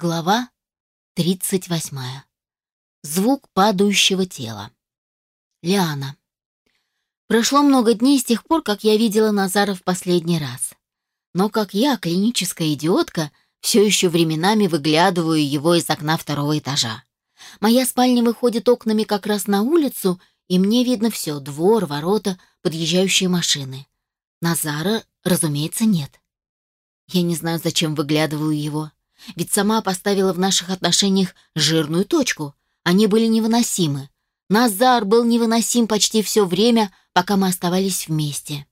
Глава 38. Звук падающего тела. Лиана. Прошло много дней с тех пор, как я видела Назара в последний раз. Но как я, клиническая идиотка, все еще временами выглядываю его из окна второго этажа. Моя спальня выходит окнами как раз на улицу, и мне видно все — двор, ворота, подъезжающие машины. Назара, разумеется, нет. Я не знаю, зачем выглядываю его. Ведь сама поставила в наших отношениях жирную точку. Они были невыносимы. Назар был невыносим почти все время, пока мы оставались вместе.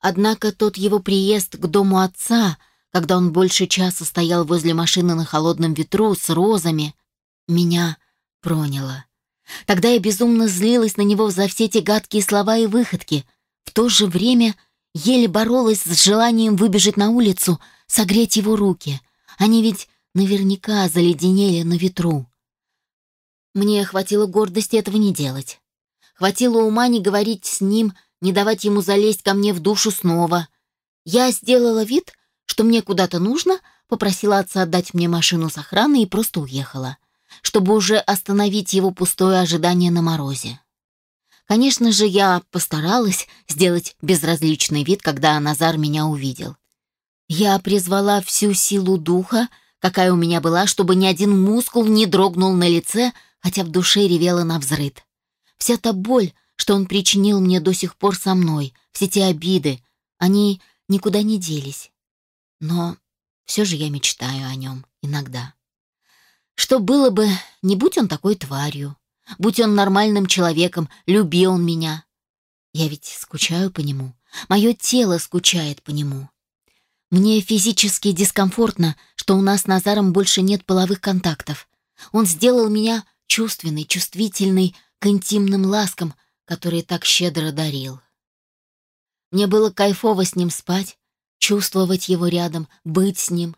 Однако тот его приезд к дому отца, когда он больше часа стоял возле машины на холодном ветру с розами, меня проняло. Тогда я безумно злилась на него за все эти гадкие слова и выходки. В то же время еле боролась с желанием выбежать на улицу, согреть его руки — они ведь наверняка заледенели на ветру. Мне хватило гордости этого не делать. Хватило ума не говорить с ним, не давать ему залезть ко мне в душу снова. Я сделала вид, что мне куда-то нужно, попросила отца отдать мне машину с охраной и просто уехала, чтобы уже остановить его пустое ожидание на морозе. Конечно же, я постаралась сделать безразличный вид, когда Назар меня увидел. Я призвала всю силу духа, какая у меня была, чтобы ни один мускул не дрогнул на лице, хотя в душе ревела на взрыд. Вся та боль, что он причинил мне до сих пор со мной, все те обиды, они никуда не делись. Но все же я мечтаю о нем иногда. Что было бы, не будь он такой тварью, будь он нормальным человеком, люби он меня. Я ведь скучаю по нему, мое тело скучает по нему. Мне физически дискомфортно, что у нас с Назаром больше нет половых контактов. Он сделал меня чувственной, чувствительной к интимным ласкам, которые так щедро дарил. Мне было кайфово с ним спать, чувствовать его рядом, быть с ним.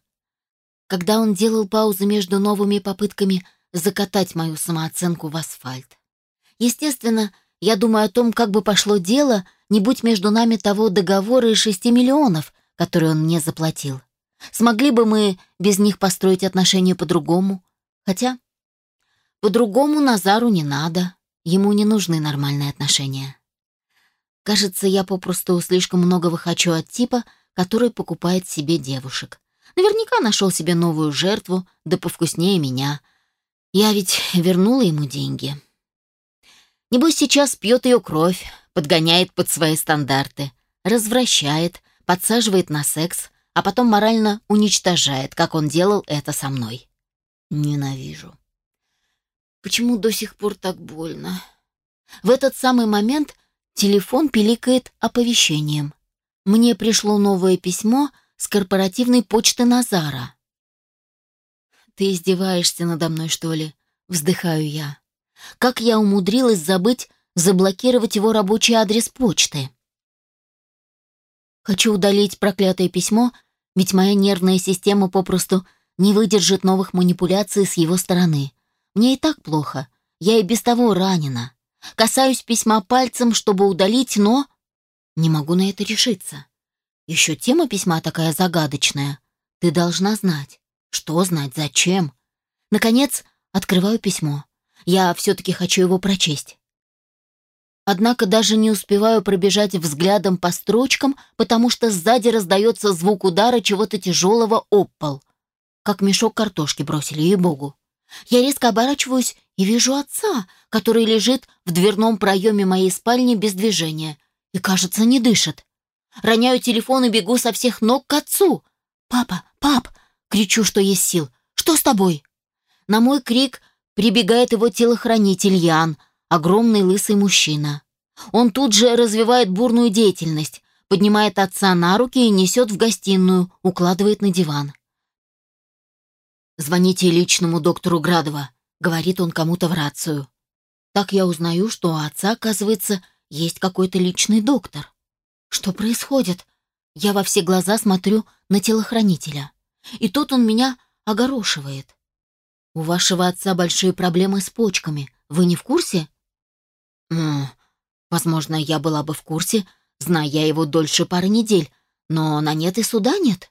Когда он делал паузы между новыми попытками закатать мою самооценку в асфальт. Естественно, я думаю о том, как бы пошло дело, не будь между нами того договора и шести миллионов, которые он мне заплатил. Смогли бы мы без них построить отношения по-другому? Хотя по-другому Назару не надо. Ему не нужны нормальные отношения. Кажется, я попросту слишком многого хочу от типа, который покупает себе девушек. Наверняка нашел себе новую жертву, да повкуснее меня. Я ведь вернула ему деньги. Небось, сейчас пьет ее кровь, подгоняет под свои стандарты, развращает, подсаживает на секс, а потом морально уничтожает, как он делал это со мной. Ненавижу. Почему до сих пор так больно? В этот самый момент телефон пиликает оповещением. Мне пришло новое письмо с корпоративной почты Назара. «Ты издеваешься надо мной, что ли?» — вздыхаю я. «Как я умудрилась забыть заблокировать его рабочий адрес почты?» Хочу удалить проклятое письмо, ведь моя нервная система попросту не выдержит новых манипуляций с его стороны. Мне и так плохо. Я и без того ранена. Касаюсь письма пальцем, чтобы удалить, но... Не могу на это решиться. Еще тема письма такая загадочная. Ты должна знать. Что знать? Зачем? Наконец, открываю письмо. Я все-таки хочу его прочесть. Однако даже не успеваю пробежать взглядом по строчкам, потому что сзади раздается звук удара чего-то тяжелого об пол. Как мешок картошки бросили, ей-богу. Я резко оборачиваюсь и вижу отца, который лежит в дверном проеме моей спальни без движения и, кажется, не дышит. Роняю телефон и бегу со всех ног к отцу. «Папа! Пап!» — кричу, что есть сил. «Что с тобой?» На мой крик прибегает его телохранитель Ян — огромный лысый мужчина. Он тут же развивает бурную деятельность, поднимает отца на руки и несет в гостиную, укладывает на диван. «Звоните личному доктору Градова», — говорит он кому-то в рацию. Так я узнаю, что у отца, оказывается, есть какой-то личный доктор. Что происходит? Я во все глаза смотрю на телохранителя. И тут он меня огорошивает. «У вашего отца большие проблемы с почками. Вы не в курсе?» Возможно, я была бы в курсе, зная его дольше пары недель, но на нет и суда нет.